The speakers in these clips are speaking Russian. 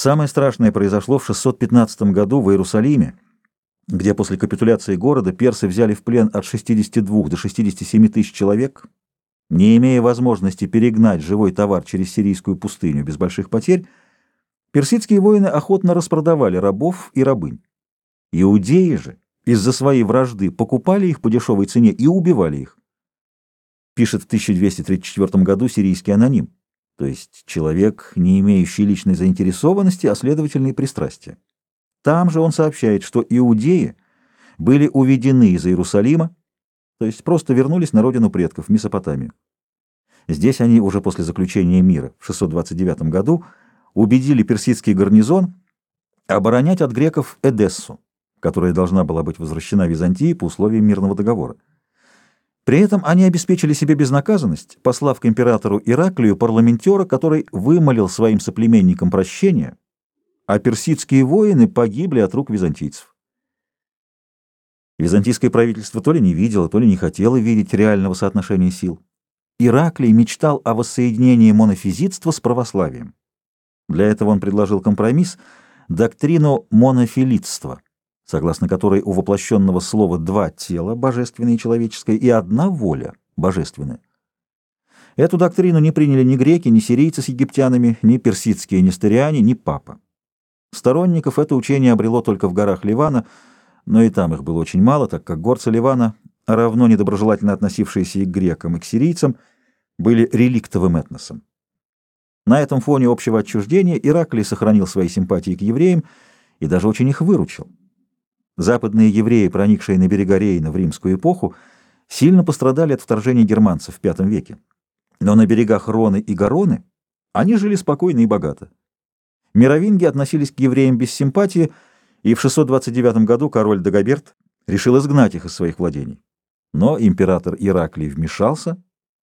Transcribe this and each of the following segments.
Самое страшное произошло в 615 году в Иерусалиме, где после капитуляции города персы взяли в плен от 62 до 67 тысяч человек, не имея возможности перегнать живой товар через сирийскую пустыню без больших потерь, персидские воины охотно распродавали рабов и рабынь. Иудеи же из-за своей вражды покупали их по дешевой цене и убивали их. Пишет в 1234 году сирийский аноним, то есть человек, не имеющий личной заинтересованности, а следовательно и пристрастия. Там же он сообщает, что иудеи были уведены из Иерусалима, то есть просто вернулись на родину предков, в Месопотамию. Здесь они уже после заключения мира в 629 году убедили персидский гарнизон оборонять от греков Эдессу, которая должна была быть возвращена Византии по условиям мирного договора. При этом они обеспечили себе безнаказанность, послав к императору Ираклию парламентера, который вымолил своим соплеменникам прощение, а персидские воины погибли от рук византийцев. Византийское правительство то ли не видело, то ли не хотело видеть реального соотношения сил. Ираклий мечтал о воссоединении монофизитства с православием. Для этого он предложил компромисс – доктрину монофилитства, согласно которой у воплощенного слова два тела, божественное и человеческое, и одна воля, божественная. Эту доктрину не приняли ни греки, ни сирийцы с египтянами, ни персидские нестериане, ни папа. Сторонников это учение обрело только в горах Ливана, но и там их было очень мало, так как горцы Ливана, равно недоброжелательно относившиеся и к грекам, и к сирийцам, были реликтовым этносом. На этом фоне общего отчуждения Ираклий сохранил свои симпатии к евреям и даже очень их выручил. Западные евреи, проникшие на берега Рейна в римскую эпоху, сильно пострадали от вторжения германцев в V веке. Но на берегах Роны и Гароны они жили спокойно и богато. Мировинги относились к евреям без симпатии, и в 629 году король Дагоберт решил изгнать их из своих владений. Но император Ираклий вмешался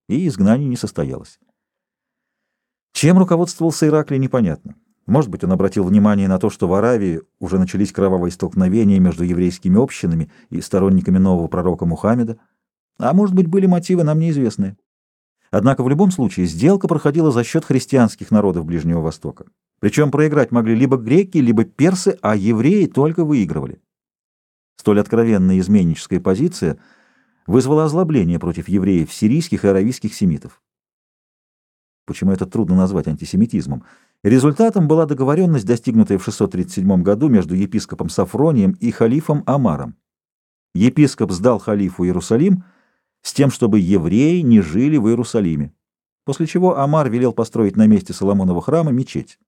и изгнание не состоялось. Чем руководствовался Ираклий, непонятно. Может быть, он обратил внимание на то, что в Аравии уже начались кровавые столкновения между еврейскими общинами и сторонниками нового пророка Мухаммеда, а может быть, были мотивы нам неизвестные. Однако в любом случае сделка проходила за счет христианских народов Ближнего Востока. Причем проиграть могли либо греки, либо персы, а евреи только выигрывали. Столь откровенная изменническая позиция – вызвало озлобление против евреев сирийских и аравийских семитов. Почему это трудно назвать антисемитизмом? Результатом была договоренность, достигнутая в 637 году между епископом Сафронием и халифом Амаром. Епископ сдал халифу Иерусалим с тем, чтобы евреи не жили в Иерусалиме, после чего Амар велел построить на месте Соломонова храма мечеть.